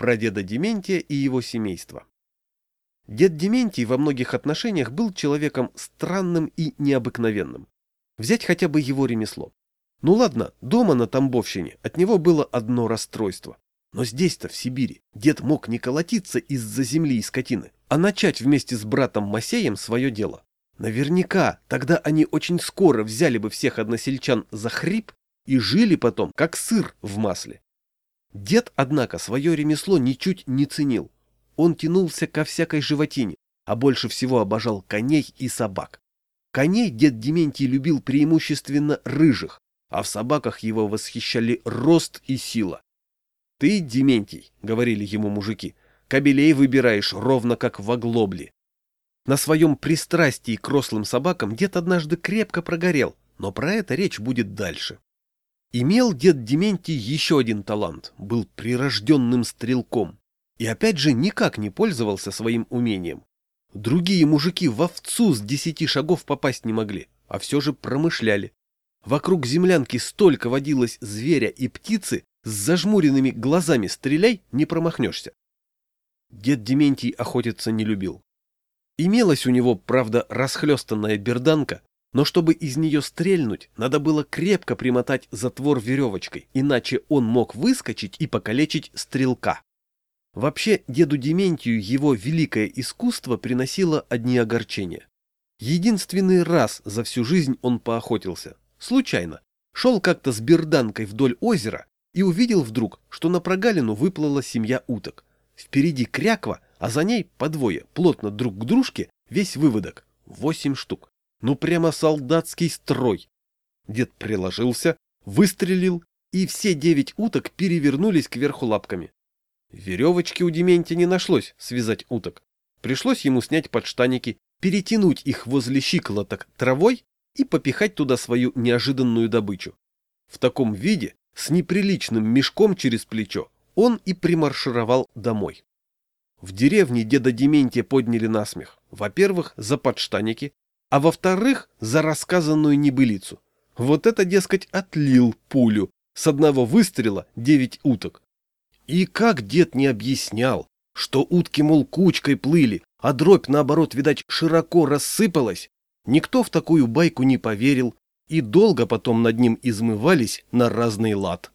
про деда Дементия и его семейство. Дед Дементий во многих отношениях был человеком странным и необыкновенным. Взять хотя бы его ремесло. Ну ладно, дома на Тамбовщине от него было одно расстройство. Но здесь-то, в Сибири, дед мог не колотиться из-за земли и скотины, а начать вместе с братом Масеем свое дело. Наверняка тогда они очень скоро взяли бы всех односельчан за хрип и жили потом, как сыр в масле. Дед, однако, свое ремесло ничуть не ценил. Он тянулся ко всякой животине, а больше всего обожал коней и собак. Коней дед Дементий любил преимущественно рыжих, а в собаках его восхищали рост и сила. «Ты, Дементий», — говорили ему мужики, — «кобелей выбираешь ровно как в оглобле». На своем пристрастии к рослым собакам дед однажды крепко прогорел, но про это речь будет дальше. Имел дед Дементий еще один талант, был прирожденным стрелком. И опять же никак не пользовался своим умением. Другие мужики в овцу с десяти шагов попасть не могли, а все же промышляли. Вокруг землянки столько водилось зверя и птицы, с зажмуренными глазами стреляй, не промахнешься. Дед Дементий охотиться не любил. Имелась у него, правда, расхлестанная берданка, но чтобы из нее стрельнуть, надо было крепко примотать затвор веревочкой, иначе он мог выскочить и покалечить стрелка. Вообще, деду Дементию его великое искусство приносило одни огорчения. Единственный раз за всю жизнь он поохотился. Случайно. Шел как-то с берданкой вдоль озера и увидел вдруг, что на прогалину выплыла семья уток. Впереди кряква, а за ней по двое, плотно друг к дружке, весь выводок. Восемь штук. Ну прямо солдатский строй. Дед приложился, выстрелил, и все девять уток перевернулись кверху лапками. Веревочки у Дементия не нашлось связать уток. Пришлось ему снять подштаники, перетянуть их возле щиколоток травой и попихать туда свою неожиданную добычу. В таком виде, с неприличным мешком через плечо, он и примаршировал домой. В деревне деда Дементия подняли насмех. Во-первых, за подштаники, а во-вторых, за рассказанную небылицу. Вот это, дескать, отлил пулю. С одного выстрела девять уток. И как дед не объяснял, что утки, мол, кучкой плыли, а дробь, наоборот, видать, широко рассыпалась, никто в такую байку не поверил и долго потом над ним измывались на разный лад.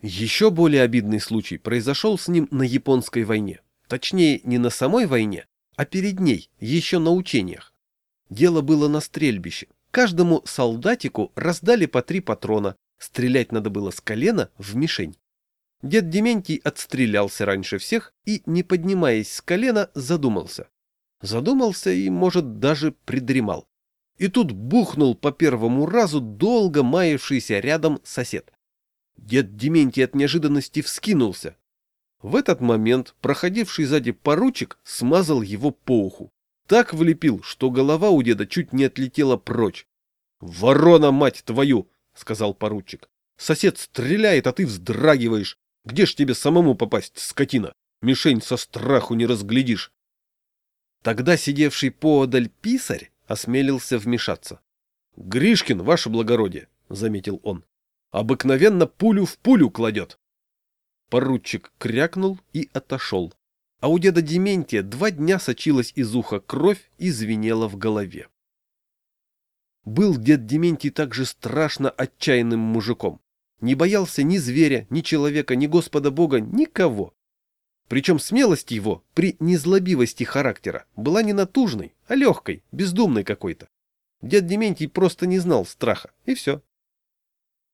Еще более обидный случай произошел с ним на японской войне. Точнее, не на самой войне, а перед ней, еще на учениях. Дело было на стрельбище. Каждому солдатику раздали по три патрона. Стрелять надо было с колена в мишень. Дед Дементий отстрелялся раньше всех и, не поднимаясь с колена, задумался. Задумался и, может, даже придремал. И тут бухнул по первому разу долго маявшийся рядом сосед. Дед Дементий от неожиданности вскинулся. В этот момент проходивший сзади поручик смазал его по уху так влепил, что голова у деда чуть не отлетела прочь. «Ворона, мать твою!» — сказал поручик. «Сосед стреляет, а ты вздрагиваешь. Где ж тебе самому попасть, скотина? Мишень со страху не разглядишь». Тогда сидевший поодаль писарь осмелился вмешаться. «Гришкин, ваше благородие», — заметил он, — «обыкновенно пулю в пулю кладет». Поручик крякнул и отошел а у деда Дементия два дня сочилась из уха кровь и звенела в голове. Был дед Дементий также страшно отчаянным мужиком. Не боялся ни зверя, ни человека, ни Господа Бога, никого. Причем смелость его при незлобивости характера была не натужной, а легкой, бездумной какой-то. Дед Дементий просто не знал страха, и все.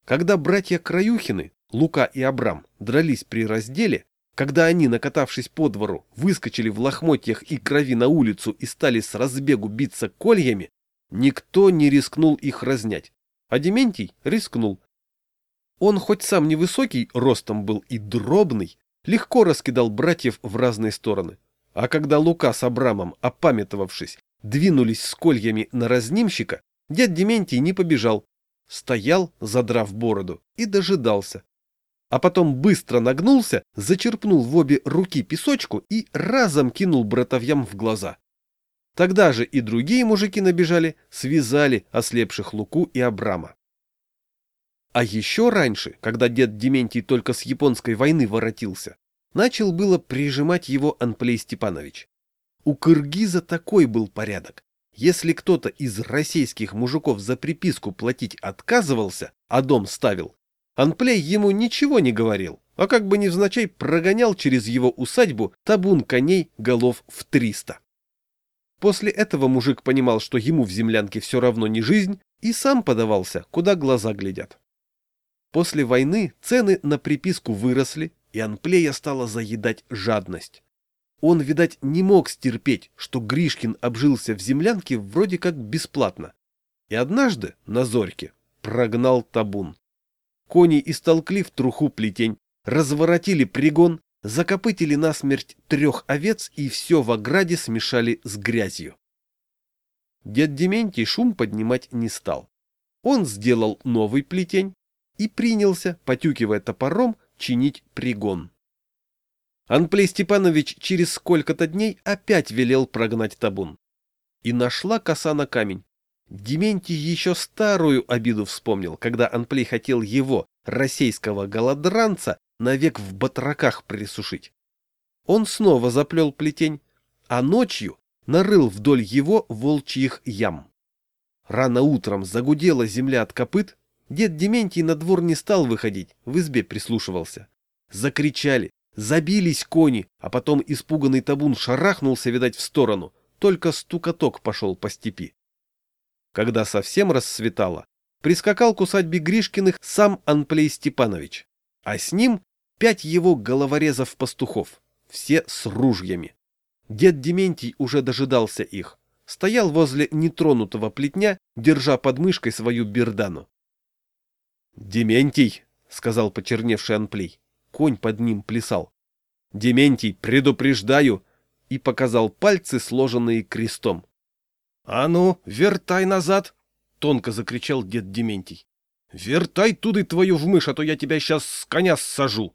Когда братья Краюхины, Лука и Абрам, дрались при разделе, когда они, накатавшись по двору, выскочили в лохмотьях и крови на улицу и стали с разбегу биться кольями, никто не рискнул их разнять. А Дементий рискнул. Он хоть сам невысокий, ростом был и дробный, легко раскидал братьев в разные стороны. А когда Лука с Абрамом, опамятовавшись, двинулись с кольями на разнимщика, дед Дементий не побежал, стоял, задрав бороду, и дожидался, а потом быстро нагнулся, зачерпнул в обе руки песочку и разом кинул братовьям в глаза. Тогда же и другие мужики набежали, связали ослепших Луку и Абрама. А еще раньше, когда дед Дементий только с японской войны воротился, начал было прижимать его Анплей Степанович. У кыргиза такой был порядок. Если кто-то из российских мужиков за приписку платить отказывался, а дом ставил, Анплей ему ничего не говорил, а как бы невзначай прогонял через его усадьбу табун коней голов в триста. После этого мужик понимал, что ему в землянке все равно не жизнь, и сам подавался, куда глаза глядят. После войны цены на приписку выросли, и Анплея стала заедать жадность. Он, видать, не мог стерпеть, что Гришкин обжился в землянке вроде как бесплатно. И однажды на зорьке прогнал табун. Кони истолкли в труху плетень, разворотили пригон, закопытили насмерть трех овец и все в ограде смешали с грязью. Дед Дементий шум поднимать не стал. Он сделал новый плетень и принялся, потюкивая топором, чинить пригон. Анплей Степанович через сколько-то дней опять велел прогнать табун. И нашла коса на камень. Дементий еще старую обиду вспомнил, когда Анплей хотел его, российского голодранца, навек в батраках присушить. Он снова заплел плетень, а ночью нарыл вдоль его волчьих ям. Рано утром загудела земля от копыт, дед Дементий на двор не стал выходить, в избе прислушивался. Закричали, забились кони, а потом испуганный табун шарахнулся, видать, в сторону, только стукоток пошел по степи. Когда совсем рассветало, прискакал к усадьбе Гришкиных сам Анплей Степанович, а с ним пять его головорезов-пастухов, все с ружьями. Дед Дементий уже дожидался их. Стоял возле нетронутого плетня, держа под мышкой свою бердану. — Дементий, — сказал почерневший Анплей. Конь под ним плясал. — Дементий, предупреждаю! И показал пальцы, сложенные крестом. — А ну, вертай назад! — тонко закричал дед Дементий. — Вертай туды твою в мышь, а то я тебя сейчас с коня сажу!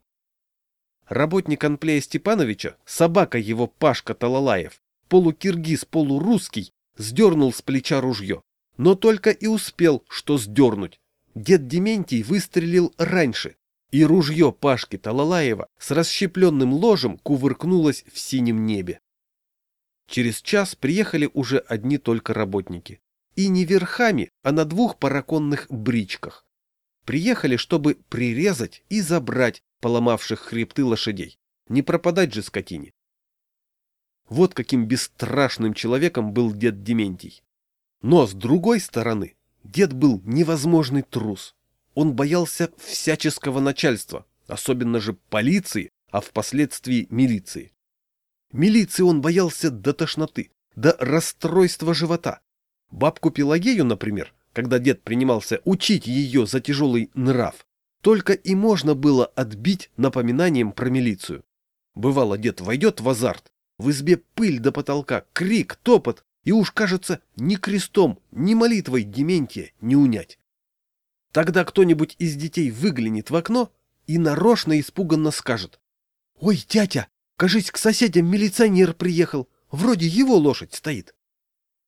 Работник Анплея Степановича, собака его Пашка Талалаев, полукиргиз, полурусский, сдернул с плеча ружье. Но только и успел, что сдернуть. Дед Дементий выстрелил раньше, и ружье Пашки Талалаева с расщепленным ложем кувыркнулось в синем небе. Через час приехали уже одни только работники. И не верхами, а на двух параконных бричках. Приехали, чтобы прирезать и забрать поломавших хребты лошадей. Не пропадать же скотине. Вот каким бесстрашным человеком был дед Дементий. Но с другой стороны, дед был невозможный трус. Он боялся всяческого начальства, особенно же полиции, а впоследствии милиции. Милиции он боялся до тошноты, до расстройства живота. Бабку Пелагею, например, когда дед принимался учить ее за тяжелый нрав, только и можно было отбить напоминанием про милицию. Бывало, дед войдет в азарт, в избе пыль до потолка, крик, топот, и уж, кажется, ни крестом, ни молитвой Дементия не унять. Тогда кто-нибудь из детей выглянет в окно и нарочно испуганно скажет. «Ой, тятя, кажись, к соседям милиционер приехал, вроде его лошадь стоит».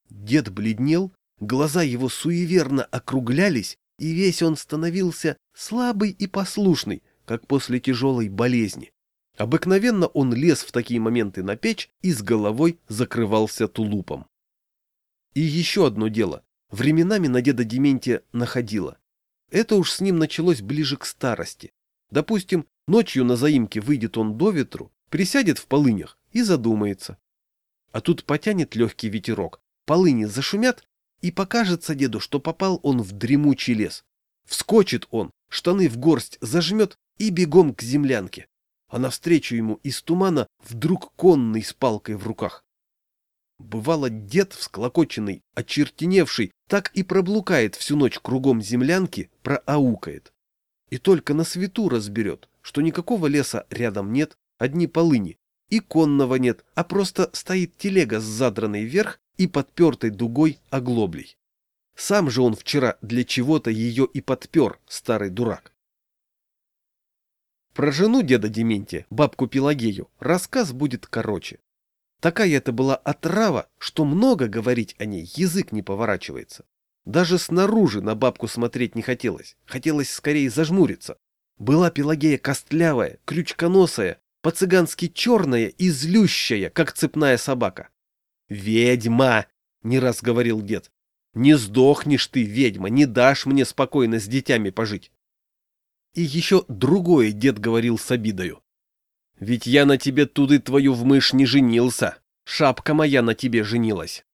Дед бледнел, глаза его суеверно округлялись, и весь он становился слабый и послушный, как после тяжелой болезни. Обыкновенно он лез в такие моменты на печь и с головой закрывался тулупом. И еще одно дело. Временами на деда Дементия находило. Это уж с ним началось ближе к старости. Допустим, ночью на заимке выйдет он до ветру, присядет в полынях и задумается. А тут потянет легкий ветерок, полыни зашумят, и покажется деду, что попал он в дремучий лес. Вскочит он, штаны в горсть зажмет и бегом к землянке. А навстречу ему из тумана вдруг конный с палкой в руках. Бывало, дед всклокоченный, очертеневший, так и проблукает всю ночь кругом землянки, проаукает. И только на свету разберет, что никакого леса рядом нет, одни полыни, и конного нет, а просто стоит телега с задранной вверх и подпертой дугой оглоблей. Сам же он вчера для чего-то ее и подпер, старый дурак. Про жену деда Дементия, бабку Пелагею, рассказ будет короче. Такая это была отрава, что много говорить о ней язык не поворачивается. Даже снаружи на бабку смотреть не хотелось, хотелось скорее зажмуриться. Была Пелагея костлявая, крючконосая, по-цыгански черная и злющая, как цепная собака. «Ведьма!» — не раз говорил дед. «Не сдохнешь ты, ведьма, не дашь мне спокойно с детьми пожить». И еще другое дед говорил с обидою. «Ведь я на тебе туды твою в мышь не женился, шапка моя на тебе женилась».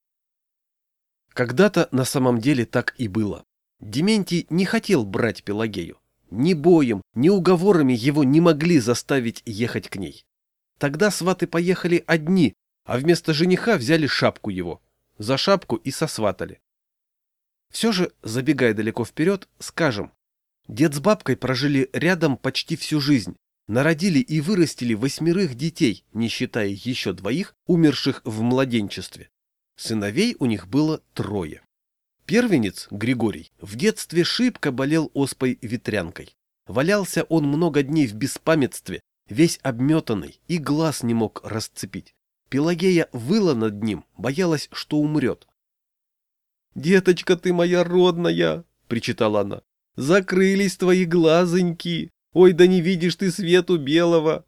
Когда-то на самом деле так и было. Дементий не хотел брать Пелагею. Ни боем, ни уговорами его не могли заставить ехать к ней. Тогда сваты поехали одни, а вместо жениха взяли шапку его. За шапку и сосватали. Все же, забегая далеко вперед, скажем, дед с бабкой прожили рядом почти всю жизнь, народили и вырастили восьмерых детей, не считая еще двоих, умерших в младенчестве. Сыновей у них было трое. Первенец, Григорий, в детстве шибко болел оспой-ветрянкой. Валялся он много дней в беспамятстве, весь обметанный, и глаз не мог расцепить. Пелагея выла над ним, боялась, что умрет. «Деточка ты моя родная!» — причитала она. «Закрылись твои глазоньки! Ой, да не видишь ты свету белого!»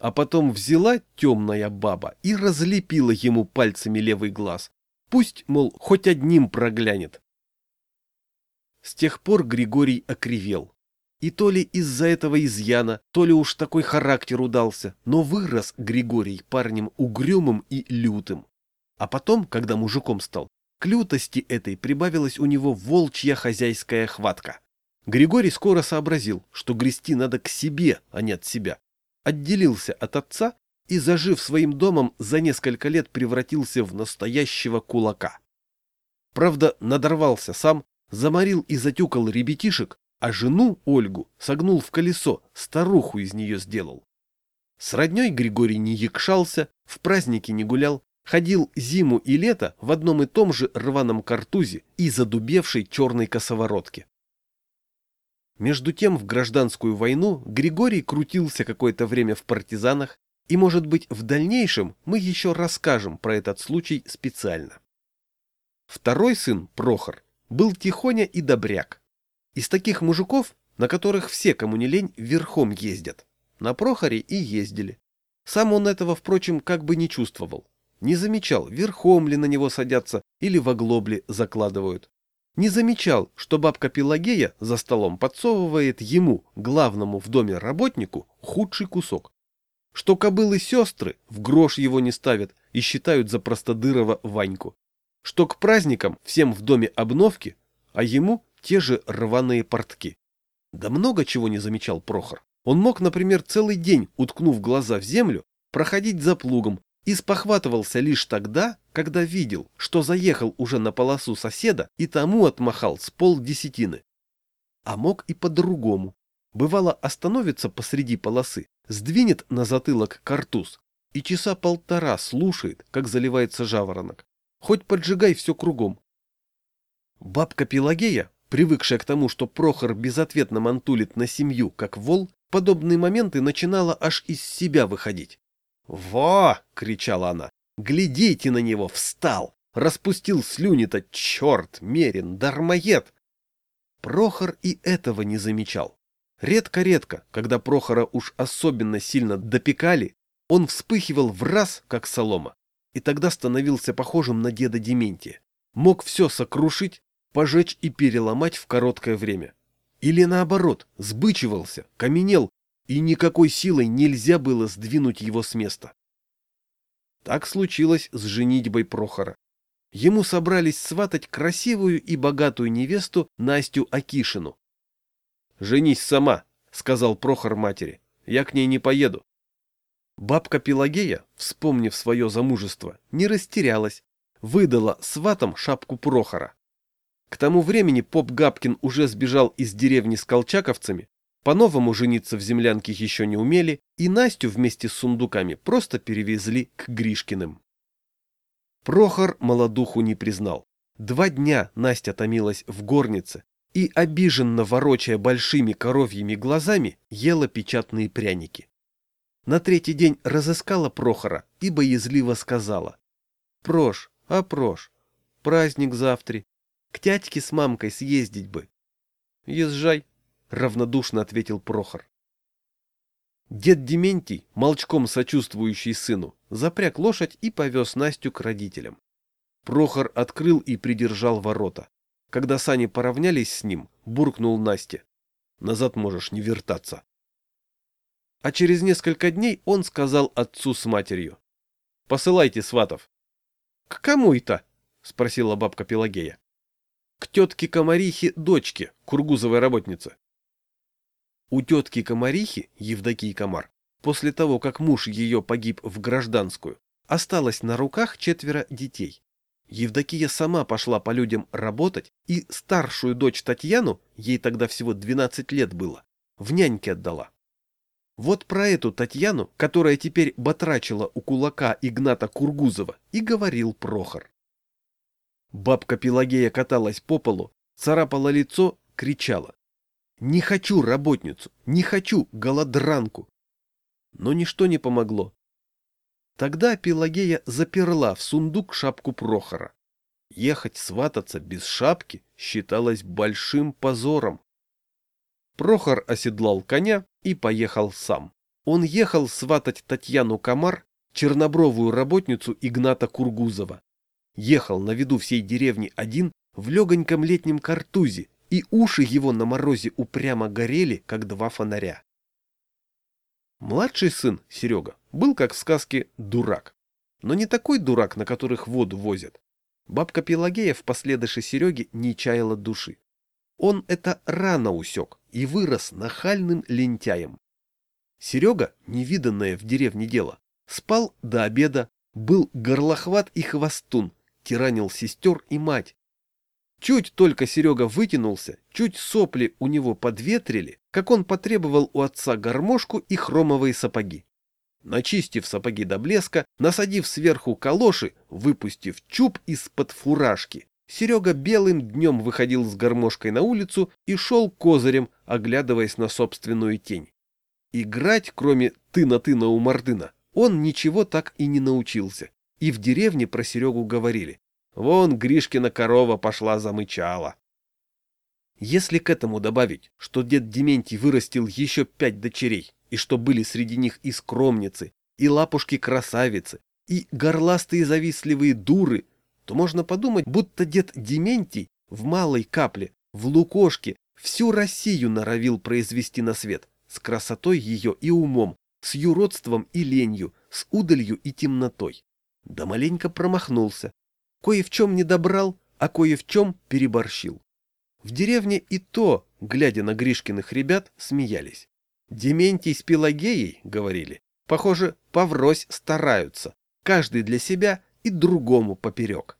А потом взяла темная баба и разлепила ему пальцами левый глаз, Пусть, мол, хоть одним проглянет. С тех пор Григорий окривел. И то ли из-за этого изъяна, то ли уж такой характер удался, но вырос Григорий парнем угрюмым и лютым. А потом, когда мужиком стал, к лютости этой прибавилась у него волчья хозяйская хватка. Григорий скоро сообразил, что грести надо к себе, а не от себя. Отделился от отца и, зажив своим домом, за несколько лет превратился в настоящего кулака. Правда, надорвался сам, заморил и затюкал ребятишек, а жену, Ольгу, согнул в колесо, старуху из нее сделал. С родней Григорий не якшался, в праздники не гулял, ходил зиму и лето в одном и том же рваном картузе и задубевшей черной косоворотке. Между тем в гражданскую войну Григорий крутился какое-то время в партизанах, и, может быть, в дальнейшем мы еще расскажем про этот случай специально. Второй сын, Прохор, был тихоня и добряк. Из таких мужиков, на которых все, кому не лень, верхом ездят. На Прохоре и ездили. Сам он этого, впрочем, как бы не чувствовал. Не замечал, верхом ли на него садятся или в оглобли закладывают. Не замечал, что бабка Пелагея за столом подсовывает ему, главному в доме работнику, худший кусок что кобылы-сестры в грош его не ставят и считают за простодырого Ваньку, что к праздникам всем в доме обновки, а ему те же рваные портки. Да много чего не замечал Прохор. Он мог, например, целый день, уткнув глаза в землю, проходить за плугом и спохватывался лишь тогда, когда видел, что заехал уже на полосу соседа и тому отмахал с полдесятины. А мог и по-другому. Бывало остановится посреди полосы, сдвинет на затылок картуз и часа полтора слушает, как заливается жаворонок. Хоть поджигай все кругом. Бабка Пелагея, привыкшая к тому, что Прохор безответно мантулит на семью, как вол, в подобные моменты начинала аж из себя выходить. «Во!» — кричала она. «Глядите на него! Встал! Распустил слюни-то! Черт! Мерин! Дармоед!» Прохор и этого не замечал. Редко-редко, когда Прохора уж особенно сильно допекали, он вспыхивал в раз, как солома, и тогда становился похожим на деда Дементия. Мог все сокрушить, пожечь и переломать в короткое время. Или наоборот, сбычивался, каменел, и никакой силой нельзя было сдвинуть его с места. Так случилось с женитьбой Прохора. Ему собрались сватать красивую и богатую невесту Настю Акишину, «Женись сама», — сказал Прохор матери. «Я к ней не поеду». Бабка Пелагея, вспомнив свое замужество, не растерялась, выдала сватам шапку Прохора. К тому времени поп Габкин уже сбежал из деревни с колчаковцами, по-новому жениться в землянке еще не умели, и Настю вместе с сундуками просто перевезли к Гришкиным. Прохор молодуху не признал. Два дня Настя томилась в горнице, и, обиженно ворочая большими коровьими глазами, ела печатные пряники. На третий день разыскала Прохора и боязливо сказала. «Прош, а Прош, праздник завтра. К тятьке с мамкой съездить бы». «Езжай», — равнодушно ответил Прохор. Дед Дементий, молчком сочувствующий сыну, запряг лошадь и повез Настю к родителям. Прохор открыл и придержал ворота. Когда сани поравнялись с ним, буркнул Насте. «Назад можешь не вертаться». А через несколько дней он сказал отцу с матерью. «Посылайте сватов». «К кому это?» — спросила бабка Пелагея. «К тетке Комарихе дочке, кургузовой работнице». У тетки Комарихи, Евдокии Комар, после того, как муж ее погиб в гражданскую, осталось на руках четверо детей. Евдокия сама пошла по людям работать и старшую дочь Татьяну, ей тогда всего 12 лет было, в няньке отдала. Вот про эту Татьяну, которая теперь батрачила у кулака Игната Кургузова, и говорил Прохор. Бабка Пелагея каталась по полу, царапала лицо, кричала. «Не хочу работницу, не хочу голодранку!» Но ничто не помогло. Тогда Пелагея заперла в сундук шапку Прохора. Ехать свататься без шапки считалось большим позором. Прохор оседлал коня и поехал сам. Он ехал сватать Татьяну Комар, чернобровую работницу Игната Кургузова. Ехал на виду всей деревни один в легоньком летнем картузе, и уши его на морозе упрямо горели, как два фонаря. Младший сын, Серега, был, как в сказке, дурак. Но не такой дурак, на которых воду возят. Бабка Пелагея в последыше Сереги не чаяла души. Он это рано усек и вырос нахальным лентяем. Серега, невиданное в деревне дело, спал до обеда, был горлохват и хвостун, тиранил сестер и мать, Чуть только Серега вытянулся, чуть сопли у него подветрили, как он потребовал у отца гармошку и хромовые сапоги. Начистив сапоги до блеска, насадив сверху калоши, выпустив чуб из-под фуражки, Серега белым днем выходил с гармошкой на улицу и шел козырем, оглядываясь на собственную тень. Играть, кроме тына-тына у мордына, он ничего так и не научился. И в деревне про Серегу говорили. Вон Гришкина корова пошла замычала. Если к этому добавить, что дед Дементий вырастил еще пять дочерей, и что были среди них и скромницы, и лапушки-красавицы, и горластые завистливые дуры, то можно подумать, будто дед Дементий в малой капле, в лукошке, всю Россию норовил произвести на свет, с красотой ее и умом, с юродством и ленью, с удалью и темнотой. Да маленько промахнулся, Кое в чем не добрал, а кое в чем переборщил. В деревне и то, глядя на Гришкиных ребят, смеялись. Дементий с Пелагеей, говорили, похоже, поврось стараются, каждый для себя и другому поперек.